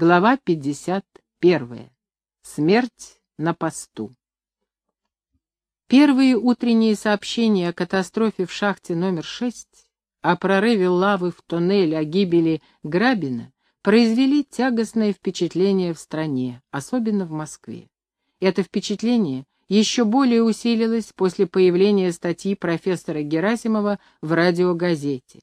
Глава 51. Смерть на посту. Первые утренние сообщения о катастрофе в шахте номер 6, о прорыве лавы в тоннель, о гибели Грабина произвели тягостное впечатление в стране, особенно в Москве. Это впечатление еще более усилилось после появления статьи профессора Герасимова в радиогазете.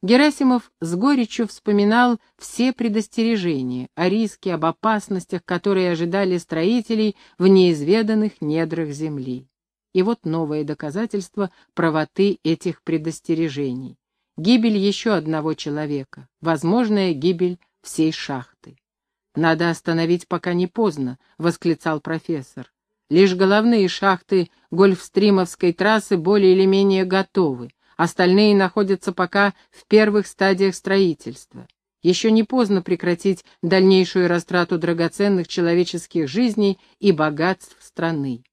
Герасимов с горечью вспоминал все предостережения о риске, об опасностях, которые ожидали строителей в неизведанных недрах земли. И вот новое доказательство правоты этих предостережений. Гибель еще одного человека, возможная гибель всей шахты. «Надо остановить, пока не поздно», — восклицал профессор. «Лишь головные шахты Гольфстримовской трассы более или менее готовы. Остальные находятся пока в первых стадиях строительства. Еще не поздно прекратить дальнейшую растрату драгоценных человеческих жизней и богатств страны.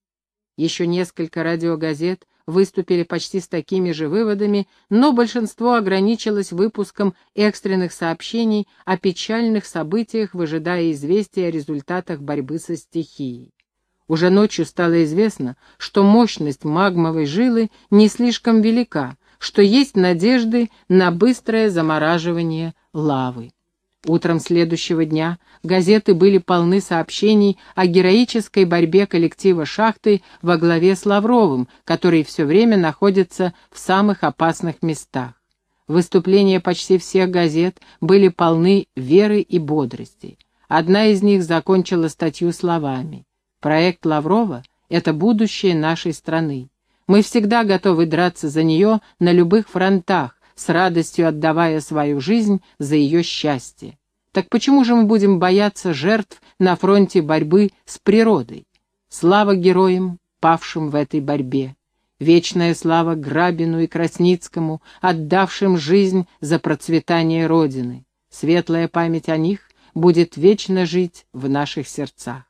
Еще несколько радиогазет выступили почти с такими же выводами, но большинство ограничилось выпуском экстренных сообщений о печальных событиях, выжидая известия о результатах борьбы со стихией. Уже ночью стало известно, что мощность магмовой жилы не слишком велика, что есть надежды на быстрое замораживание лавы. Утром следующего дня газеты были полны сообщений о героической борьбе коллектива шахты во главе с Лавровым, который все время находится в самых опасных местах. Выступления почти всех газет были полны веры и бодрости. Одна из них закончила статью словами «Проект Лаврова — это будущее нашей страны. Мы всегда готовы драться за нее на любых фронтах, с радостью отдавая свою жизнь за ее счастье. Так почему же мы будем бояться жертв на фронте борьбы с природой? Слава героям, павшим в этой борьбе. Вечная слава Грабину и Красницкому, отдавшим жизнь за процветание Родины. Светлая память о них будет вечно жить в наших сердцах.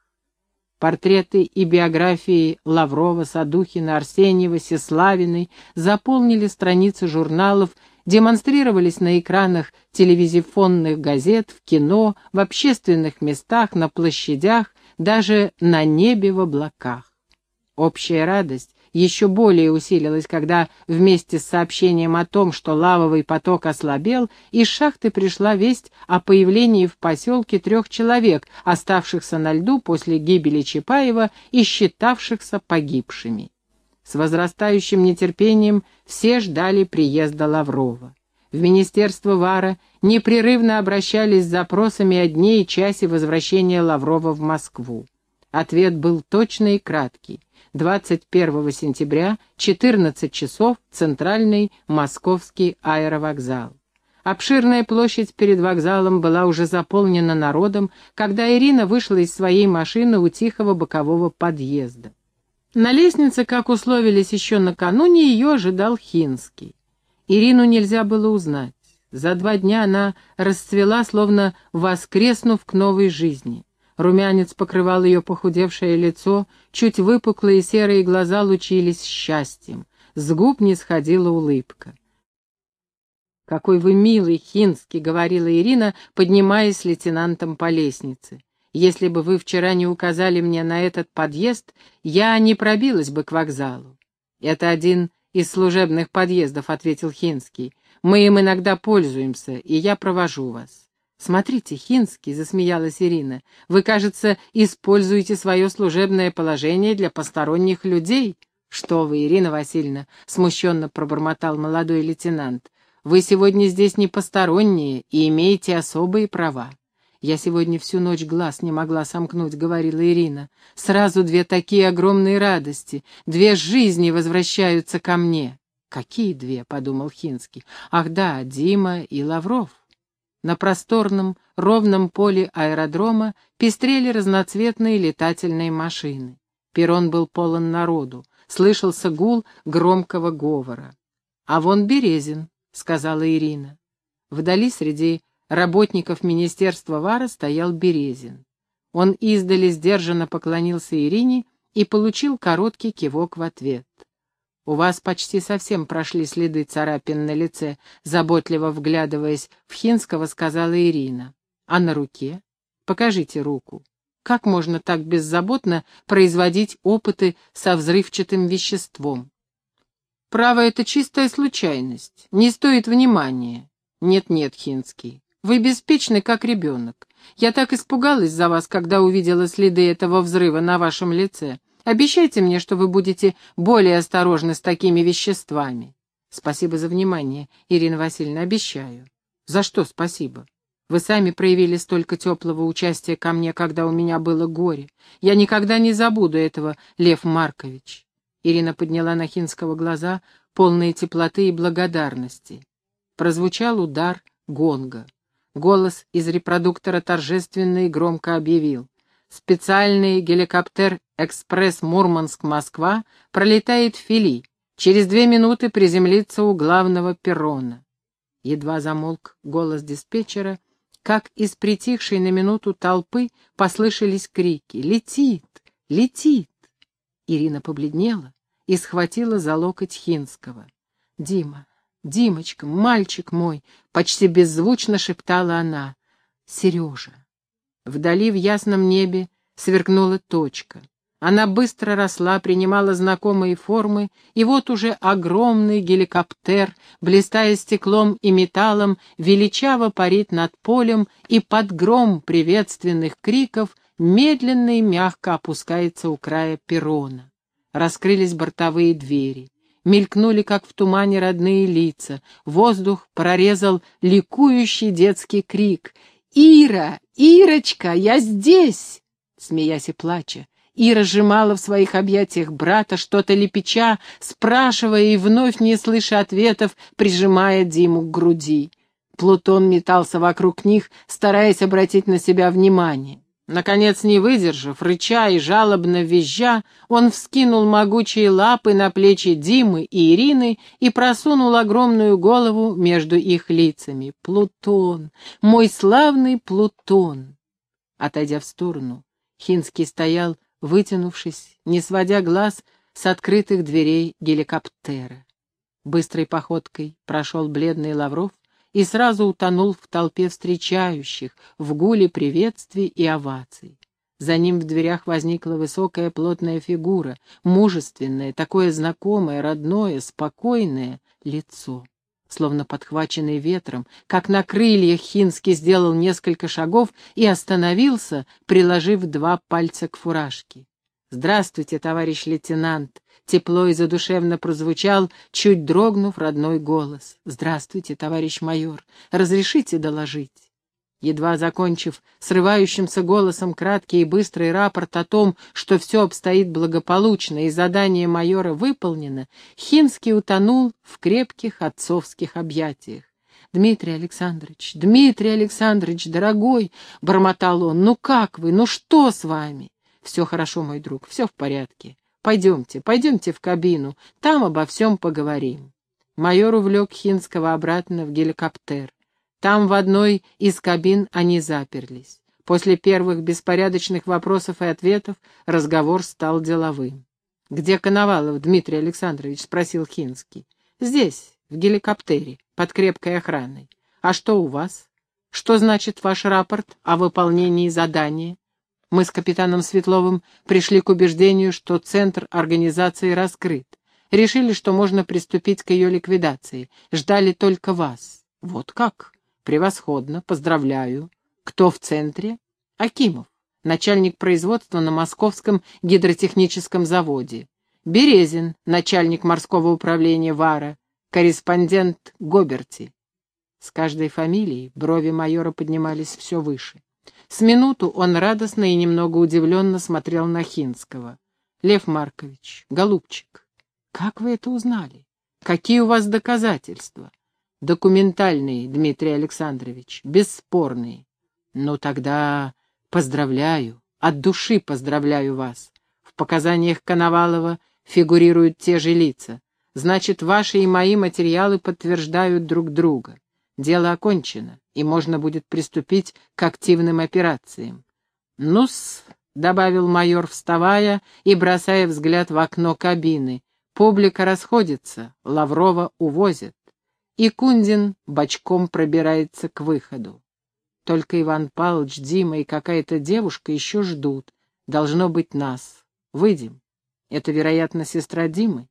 Портреты и биографии Лаврова, Садухина, Арсеньева, Сеславиной заполнили страницы журналов, демонстрировались на экранах телевизионных газет, в кино, в общественных местах, на площадях, даже на небе в облаках. Общая радость еще более усилилась, когда вместе с сообщением о том, что лавовый поток ослабел, из шахты пришла весть о появлении в поселке трех человек, оставшихся на льду после гибели Чапаева и считавшихся погибшими. С возрастающим нетерпением все ждали приезда Лаврова. В Министерство Вара непрерывно обращались с запросами о дне и часе возвращения Лаврова в Москву. Ответ был точный и краткий. 21 сентября, 14 часов, центральный московский аэровокзал. Обширная площадь перед вокзалом была уже заполнена народом, когда Ирина вышла из своей машины у тихого бокового подъезда. На лестнице, как условились еще накануне, ее ожидал Хинский. Ирину нельзя было узнать. За два дня она расцвела, словно воскреснув к новой жизни. Румянец покрывал ее похудевшее лицо, чуть выпуклые серые глаза лучились счастьем. С губ не сходила улыбка. «Какой вы милый, Хинский!» — говорила Ирина, поднимаясь с лейтенантом по лестнице. «Если бы вы вчера не указали мне на этот подъезд, я не пробилась бы к вокзалу». «Это один из служебных подъездов», — ответил Хинский. «Мы им иногда пользуемся, и я провожу вас». «Смотрите, Хинский», — засмеялась Ирина, — «вы, кажется, используете свое служебное положение для посторонних людей». «Что вы, Ирина Васильевна», — смущенно пробормотал молодой лейтенант, — «вы сегодня здесь не посторонние и имеете особые права». «Я сегодня всю ночь глаз не могла сомкнуть», — говорила Ирина. «Сразу две такие огромные радости, две жизни возвращаются ко мне». «Какие две?» — подумал Хинский. «Ах да, Дима и Лавров». На просторном, ровном поле аэродрома пестрели разноцветные летательные машины. Перрон был полон народу, слышался гул громкого говора. «А вон Березин», — сказала Ирина. Вдали среди работников Министерства Вара стоял Березин. Он издали сдержанно поклонился Ирине и получил короткий кивок в ответ. «У вас почти совсем прошли следы царапин на лице», — заботливо вглядываясь в Хинского, сказала Ирина. «А на руке?» Покажите руку. Как можно так беззаботно производить опыты со взрывчатым веществом? Право, это чистая случайность. Не стоит внимания. Нет-нет, Хинский. Вы беспечны, как ребенок. Я так испугалась за вас, когда увидела следы этого взрыва на вашем лице. Обещайте мне, что вы будете более осторожны с такими веществами. Спасибо за внимание, Ирина Васильевна, обещаю. За что спасибо? Вы сами проявили столько теплого участия ко мне, когда у меня было горе. Я никогда не забуду этого, Лев Маркович. Ирина подняла на Хинского глаза, полные теплоты и благодарности. Прозвучал удар гонга. Голос из репродуктора торжественно и громко объявил. Специальный геликоптер «Экспресс Мурманск-Москва» пролетает Фили. Через две минуты приземлится у главного перрона. Едва замолк голос диспетчера, как из притихшей на минуту толпы послышались крики «Летит! Летит!». Ирина побледнела и схватила за локоть Хинского. «Дима, Димочка, мальчик мой!» — почти беззвучно шептала она. «Сережа!» Вдали в ясном небе сверкнула точка. Она быстро росла, принимала знакомые формы, и вот уже огромный геликоптер, блистая стеклом и металлом, величаво парит над полем и под гром приветственных криков медленно и мягко опускается у края перрона. Раскрылись бортовые двери. Мелькнули, как в тумане, родные лица. Воздух прорезал ликующий детский крик. «Ира! Ирочка! Я здесь!» Смеясь и плача, Ира сжимала в своих объятиях брата, что-то лепеча, спрашивая и вновь не слыша ответов, прижимая Диму к груди. Плутон метался вокруг них, стараясь обратить на себя внимание. Наконец, не выдержав, рыча и жалобно визжа, он вскинул могучие лапы на плечи Димы и Ирины и просунул огромную голову между их лицами. «Плутон! Мой славный Плутон!» Отойдя в сторону, Хинский стоял, вытянувшись, не сводя глаз с открытых дверей геликоптера. Быстрой походкой прошел бледный Лавров и сразу утонул в толпе встречающих, в гуле приветствий и оваций. За ним в дверях возникла высокая плотная фигура, мужественное, такое знакомое, родное, спокойное лицо. Словно подхваченный ветром, как на крыльях Хинский сделал несколько шагов и остановился, приложив два пальца к фуражке. «Здравствуйте, товарищ лейтенант!» Тепло и задушевно прозвучал, чуть дрогнув родной голос. «Здравствуйте, товарищ майор! Разрешите доложить?» Едва закончив срывающимся голосом краткий и быстрый рапорт о том, что все обстоит благополучно и задание майора выполнено, Хинский утонул в крепких отцовских объятиях. «Дмитрий Александрович, Дмитрий Александрович, дорогой!» — бормотал он. «Ну как вы? Ну что с вами?» «Все хорошо, мой друг, все в порядке. Пойдемте, пойдемте в кабину, там обо всем поговорим». Майор увлек Хинского обратно в геликоптер. Там в одной из кабин они заперлись. После первых беспорядочных вопросов и ответов разговор стал деловым. «Где Коновалов, Дмитрий Александрович?» — спросил Хинский. «Здесь, в геликоптере, под крепкой охраной. А что у вас? Что значит ваш рапорт о выполнении задания?» Мы с капитаном Светловым пришли к убеждению, что центр организации раскрыт. Решили, что можно приступить к ее ликвидации. Ждали только вас. Вот как? Превосходно, поздравляю. Кто в центре? Акимов, начальник производства на Московском гидротехническом заводе. Березин, начальник морского управления ВАРа, корреспондент Гоберти. С каждой фамилией брови майора поднимались все выше. С минуту он радостно и немного удивленно смотрел на Хинского. «Лев Маркович, голубчик, как вы это узнали? Какие у вас доказательства?» Документальные, Дмитрий Александрович, бесспорные. Ну тогда поздравляю, от души поздравляю вас. В показаниях Коновалова фигурируют те же лица. Значит, ваши и мои материалы подтверждают друг друга. Дело окончено, и можно будет приступить к активным операциям. «Ну-с», — добавил майор, вставая и бросая взгляд в окно кабины, — «публика расходится, Лаврова увозят» и Кундин бочком пробирается к выходу. Только Иван Павлович, Дима и какая-то девушка еще ждут. Должно быть нас. Выйдем. Это, вероятно, сестра Димы.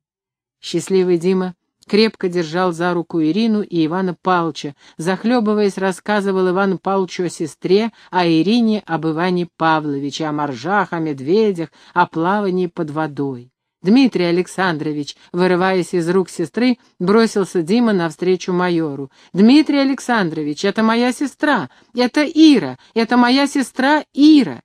Счастливый Дима крепко держал за руку Ирину и Ивана Павловича, захлебываясь, рассказывал Ивану Павловичу о сестре, а Ирине об Иване Павловиче, о моржах, о медведях, о плавании под водой. Дмитрий Александрович, вырываясь из рук сестры, бросился Дима навстречу майору. «Дмитрий Александрович, это моя сестра, это Ира, это моя сестра Ира!»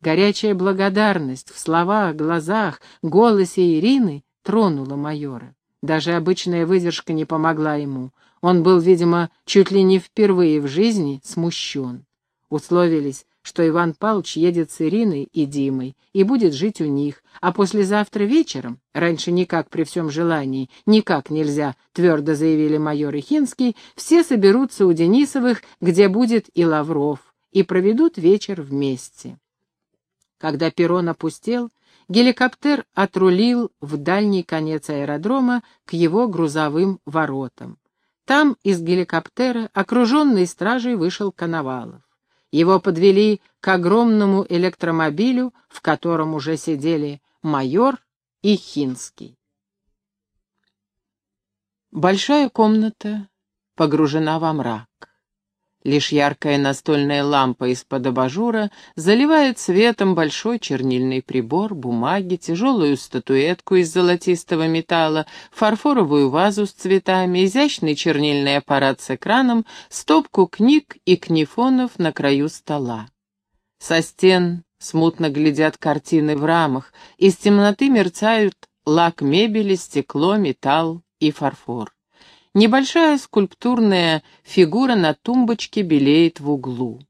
Горячая благодарность в словах, глазах, голосе Ирины тронула майора. Даже обычная выдержка не помогла ему. Он был, видимо, чуть ли не впервые в жизни смущен. Условились, что Иван Павлович едет с Ириной и Димой и будет жить у них, а послезавтра вечером, раньше никак при всем желании, никак нельзя, твердо заявили майор и Хинский, все соберутся у Денисовых, где будет и Лавров, и проведут вечер вместе. Когда перрон опустел, геликоптер отрулил в дальний конец аэродрома к его грузовым воротам. Там из геликоптера, окруженный стражей, вышел Коновалов. Его подвели к огромному электромобилю, в котором уже сидели майор и Хинский. Большая комната погружена во мрак. Лишь яркая настольная лампа из-под абажура заливает светом большой чернильный прибор, бумаги, тяжелую статуэтку из золотистого металла, фарфоровую вазу с цветами, изящный чернильный аппарат с экраном, стопку книг и книфонов на краю стола. Со стен смутно глядят картины в рамах, из темноты мерцают лак мебели, стекло, металл и фарфор. Небольшая скульптурная фигура на тумбочке белеет в углу.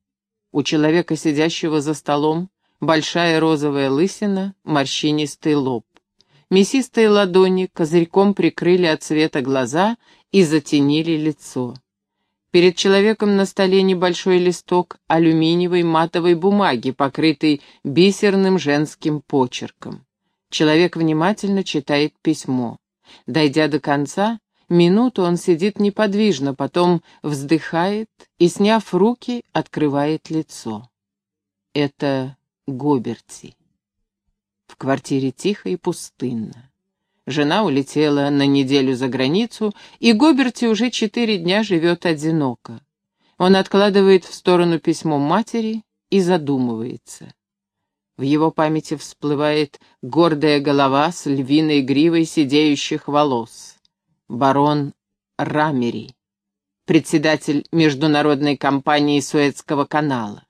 У человека, сидящего за столом, большая розовая лысина, морщинистый лоб. Мясистые ладони козырьком прикрыли от света глаза и затенили лицо. Перед человеком на столе небольшой листок алюминиевой матовой бумаги, покрытый бисерным женским почерком. Человек внимательно читает письмо. Дойдя до конца, Минуту он сидит неподвижно, потом вздыхает и, сняв руки, открывает лицо. Это Гоберти. В квартире тихо и пустынно. Жена улетела на неделю за границу, и Гоберти уже четыре дня живет одиноко. Он откладывает в сторону письмо матери и задумывается. В его памяти всплывает гордая голова с львиной гривой сидеющих волос барон Рамери, председатель международной компании Суэцкого канала.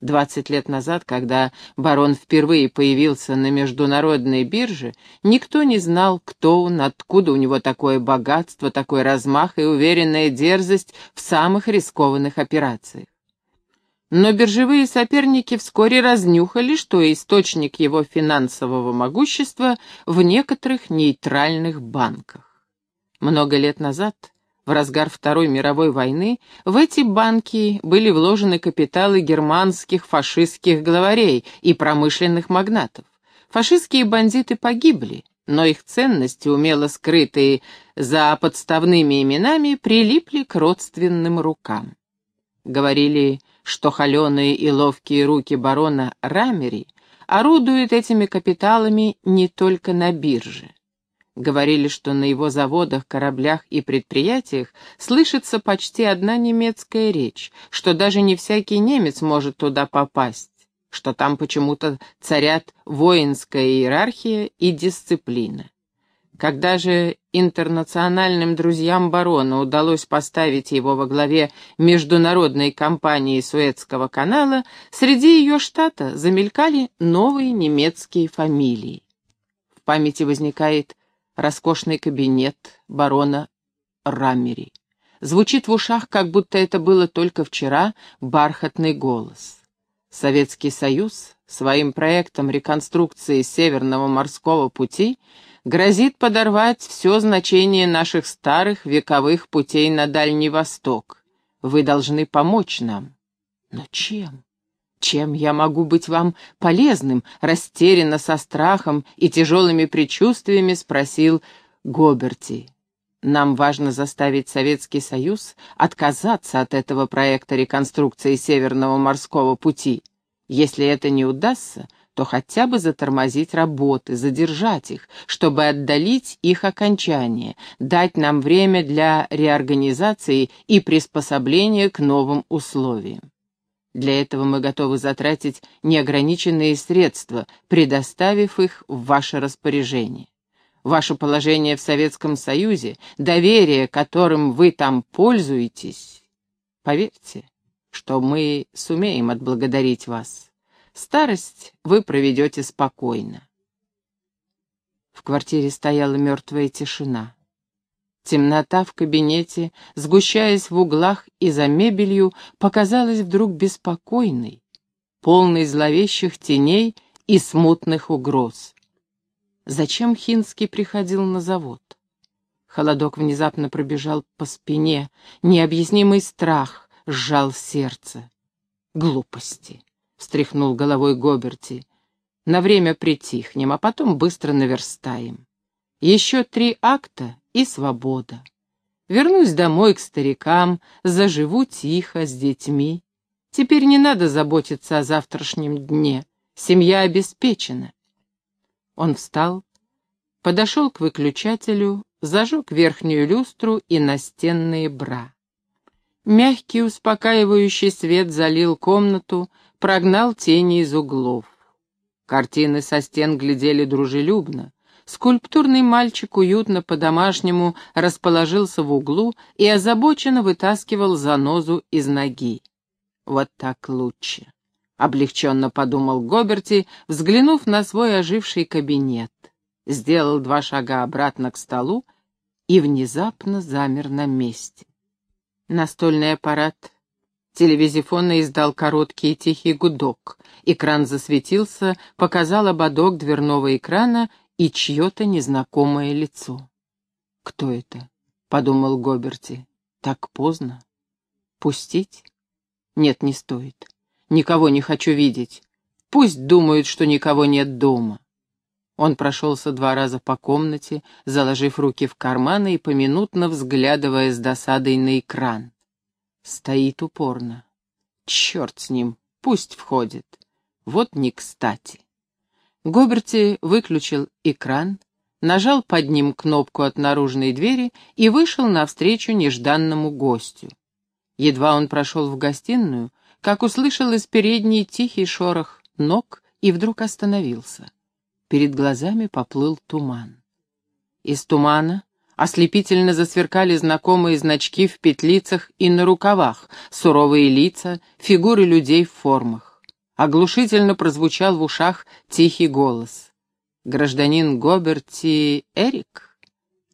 Двадцать лет назад, когда барон впервые появился на международной бирже, никто не знал, кто он, откуда у него такое богатство, такой размах и уверенная дерзость в самых рискованных операциях. Но биржевые соперники вскоре разнюхали, что источник его финансового могущества в некоторых нейтральных банках. Много лет назад, в разгар Второй мировой войны, в эти банки были вложены капиталы германских фашистских главарей и промышленных магнатов. Фашистские бандиты погибли, но их ценности, умело скрытые за подставными именами, прилипли к родственным рукам. Говорили, что холеные и ловкие руки барона Рамери орудуют этими капиталами не только на бирже. Говорили, что на его заводах, кораблях и предприятиях слышится почти одна немецкая речь, что даже не всякий немец может туда попасть, что там почему-то царят воинская иерархия и дисциплина. Когда же интернациональным друзьям барона удалось поставить его во главе международной компании Суэцкого канала, среди ее штата замелькали новые немецкие фамилии. В памяти возникает роскошный кабинет барона Раммери. Звучит в ушах, как будто это было только вчера, бархатный голос. Советский Союз своим проектом реконструкции Северного морского пути грозит подорвать все значение наших старых вековых путей на Дальний Восток. Вы должны помочь нам. Но чем? «Чем я могу быть вам полезным?» — растерянно, со страхом и тяжелыми предчувствиями спросил Гоберти. Нам важно заставить Советский Союз отказаться от этого проекта реконструкции Северного морского пути. Если это не удастся, то хотя бы затормозить работы, задержать их, чтобы отдалить их окончание, дать нам время для реорганизации и приспособления к новым условиям. Для этого мы готовы затратить неограниченные средства, предоставив их в ваше распоряжение. Ваше положение в Советском Союзе, доверие, которым вы там пользуетесь, поверьте, что мы сумеем отблагодарить вас. Старость вы проведете спокойно. В квартире стояла мертвая тишина. Темнота в кабинете, сгущаясь в углах и за мебелью, показалась вдруг беспокойной, полной зловещих теней и смутных угроз. Зачем Хинский приходил на завод? Холодок внезапно пробежал по спине, необъяснимый страх сжал сердце. Глупости встряхнул головой Гоберти. На время притихнем, а потом быстро наверстаем. Еще три акта и свобода. Вернусь домой к старикам, заживу тихо с детьми. Теперь не надо заботиться о завтрашнем дне. Семья обеспечена. Он встал, подошел к выключателю, зажег верхнюю люстру и настенные бра. Мягкий успокаивающий свет залил комнату, прогнал тени из углов. Картины со стен глядели дружелюбно. Скульптурный мальчик уютно по-домашнему расположился в углу и озабоченно вытаскивал занозу из ноги. «Вот так лучше», — облегченно подумал Гоберти, взглянув на свой оживший кабинет. Сделал два шага обратно к столу и внезапно замер на месте. Настольный аппарат Телевизифон издал короткий и тихий гудок. Экран засветился, показал ободок дверного экрана и чье-то незнакомое лицо. «Кто это?» — подумал Гоберти. «Так поздно. Пустить? Нет, не стоит. Никого не хочу видеть. Пусть думают, что никого нет дома». Он прошелся два раза по комнате, заложив руки в карманы и поминутно взглядывая с досадой на экран. Стоит упорно. Черт с ним, пусть входит. Вот не кстати. Гоберти выключил экран, нажал под ним кнопку от наружной двери и вышел навстречу нежданному гостю. Едва он прошел в гостиную, как услышал из передней тихий шорох ног и вдруг остановился. Перед глазами поплыл туман. Из тумана Ослепительно засверкали знакомые значки в петлицах и на рукавах, суровые лица, фигуры людей в формах. Оглушительно прозвучал в ушах тихий голос. «Гражданин Гоберти Эрик?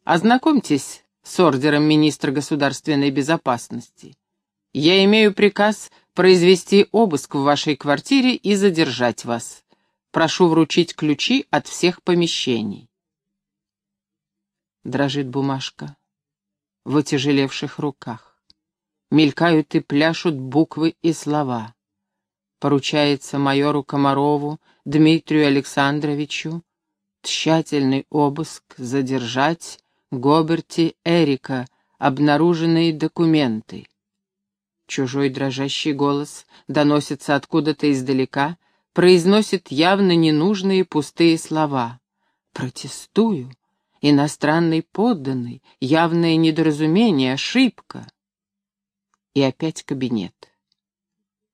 Ознакомьтесь с ордером министра государственной безопасности. Я имею приказ произвести обыск в вашей квартире и задержать вас. Прошу вручить ключи от всех помещений дрожит бумажка в отяжелевших руках. Мелькают и пляшут буквы и слова. Поручается майору Комарову Дмитрию Александровичу тщательный обыск задержать Гоберти Эрика, обнаруженные документы. Чужой дрожащий голос доносится откуда-то издалека, произносит явно ненужные пустые слова. «Протестую, иностранный подданный, явное недоразумение, ошибка. И опять кабинет.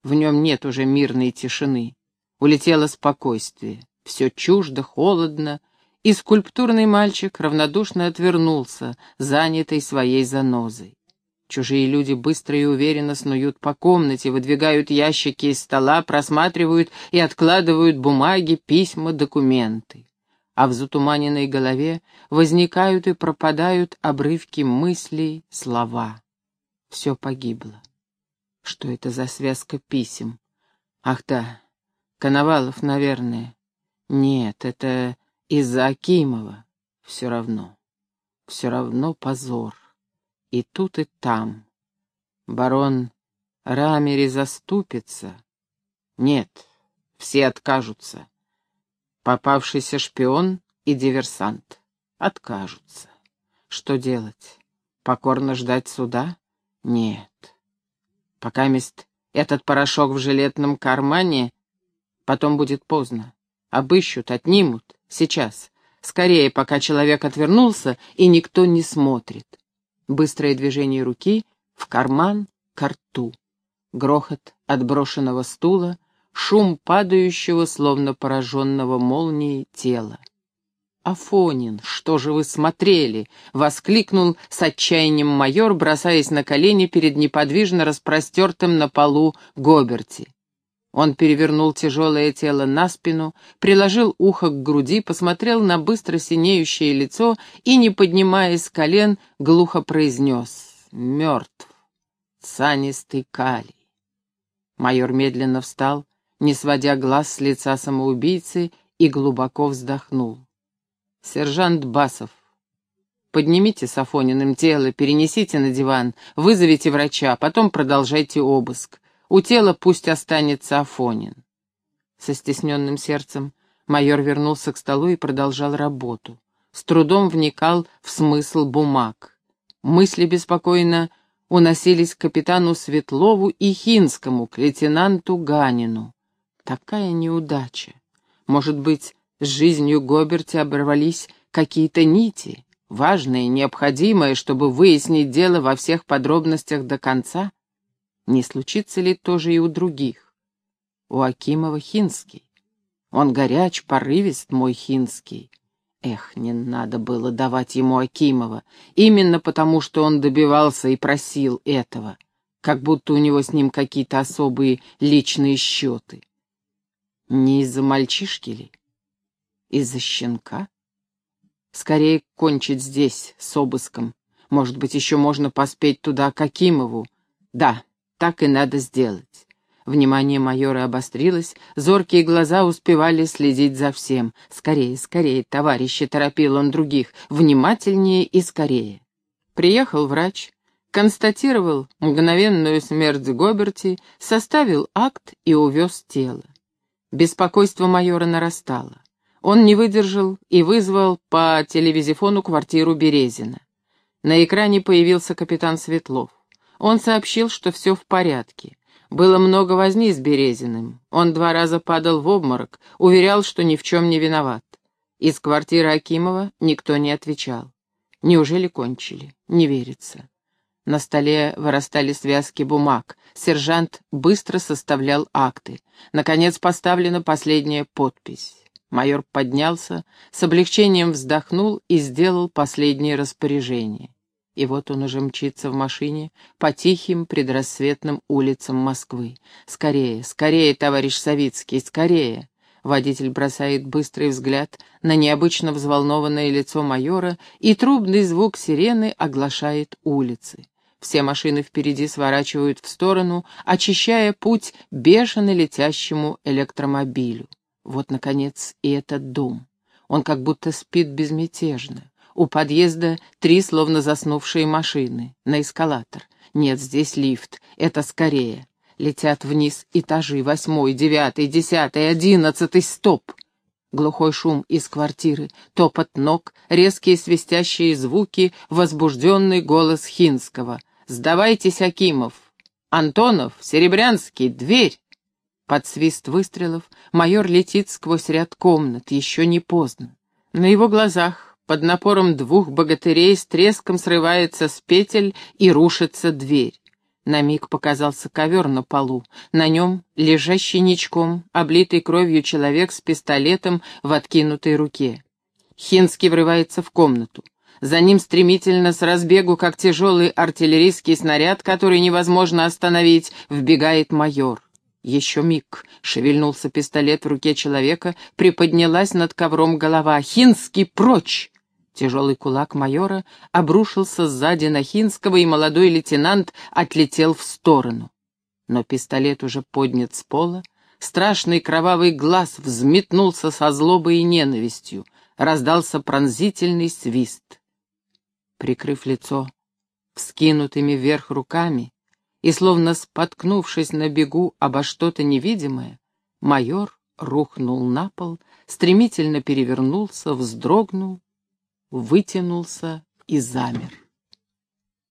В нем нет уже мирной тишины. Улетело спокойствие. Все чуждо, холодно, и скульптурный мальчик равнодушно отвернулся, занятый своей занозой. Чужие люди быстро и уверенно снуют по комнате, выдвигают ящики из стола, просматривают и откладывают бумаги, письма, документы а в затуманенной голове возникают и пропадают обрывки мыслей, слова. Все погибло. Что это за связка писем? Ах да, Коновалов, наверное. Нет, это из-за Акимова. Все равно. Все равно позор. И тут, и там. Барон Рамери заступится. Нет, все откажутся. Попавшийся шпион и диверсант откажутся. Что делать? Покорно ждать суда? Нет. Пока мест этот порошок в жилетном кармане, потом будет поздно. Обыщут, отнимут. Сейчас. Скорее, пока человек отвернулся, и никто не смотрит. Быстрое движение руки в карман, к рту. Грохот отброшенного стула, шум падающего, словно пораженного молнией, тела. «Афонин, что же вы смотрели?» — воскликнул с отчаянием майор, бросаясь на колени перед неподвижно распростертым на полу Гоберти. Он перевернул тяжелое тело на спину, приложил ухо к груди, посмотрел на быстро синеющее лицо и, не поднимаясь с колен, глухо произнес «Мертв, санистый калий». Майор медленно встал, не сводя глаз с лица самоубийцы, и глубоко вздохнул. «Сержант Басов, поднимите с Афониным тело, перенесите на диван, вызовите врача, потом продолжайте обыск. У тела пусть останется Афонин». Со стесненным сердцем майор вернулся к столу и продолжал работу. С трудом вникал в смысл бумаг. Мысли беспокойно уносились к капитану Светлову и Хинскому, к лейтенанту Ганину. Такая неудача. Может быть, с жизнью Гоберти оборвались какие-то нити, важные, необходимые, чтобы выяснить дело во всех подробностях до конца? Не случится ли тоже и у других? У Акимова Хинский. Он горяч, порывист, мой Хинский. Эх, не надо было давать ему Акимова, именно потому, что он добивался и просил этого, как будто у него с ним какие-то особые личные счеты. Не из-за мальчишки ли? Из-за щенка? Скорее кончить здесь, с обыском. Может быть, еще можно поспеть туда, к Акимову. Да, так и надо сделать. Внимание майора обострилось, зоркие глаза успевали следить за всем. «Скорее, скорее, товарищи!» — торопил он других. «Внимательнее и скорее!» Приехал врач, констатировал мгновенную смерть Гоберти, составил акт и увез тело. Беспокойство майора нарастало. Он не выдержал и вызвал по телевизифону квартиру Березина. На экране появился капитан Светлов. Он сообщил, что все в порядке. Было много возни с Березиным. Он два раза падал в обморок, уверял, что ни в чем не виноват. Из квартиры Акимова никто не отвечал. Неужели кончили? Не верится. На столе вырастали связки бумаг. Сержант быстро составлял акты. Наконец поставлена последняя подпись. Майор поднялся, с облегчением вздохнул и сделал последнее распоряжение. И вот он уже мчится в машине по тихим предрассветным улицам Москвы. «Скорее, скорее, товарищ Савицкий, скорее!» Водитель бросает быстрый взгляд на необычно взволнованное лицо майора, и трубный звук сирены оглашает улицы. Все машины впереди сворачивают в сторону, очищая путь бешено летящему электромобилю. Вот, наконец, и этот дом. Он как будто спит безмятежно. У подъезда три словно заснувшие машины. На эскалатор. Нет, здесь лифт. Это скорее. Летят вниз этажи. Восьмой, девятый, десятый, одиннадцатый. Стоп! Глухой шум из квартиры, топот ног, резкие свистящие звуки, возбужденный голос Хинского. «Сдавайтесь, Акимов!» «Антонов! Серебрянский! Дверь!» Под свист выстрелов майор летит сквозь ряд комнат, еще не поздно. На его глазах под напором двух богатырей с треском срывается с петель и рушится дверь. На миг показался ковер на полу, на нем лежащий ничком, облитый кровью человек с пистолетом в откинутой руке. Хинский врывается в комнату. За ним стремительно с разбегу, как тяжелый артиллерийский снаряд, который невозможно остановить, вбегает майор. Еще миг шевельнулся пистолет в руке человека, приподнялась над ковром голова. «Хинский, прочь!» Тяжелый кулак майора обрушился сзади на Хинского, и молодой лейтенант отлетел в сторону. Но пистолет уже поднят с пола, страшный кровавый глаз взметнулся со злобой и ненавистью, раздался пронзительный свист. Прикрыв лицо вскинутыми вверх руками, и, словно споткнувшись на бегу обо что-то невидимое, майор рухнул на пол, стремительно перевернулся, вздрогнул, вытянулся и замер.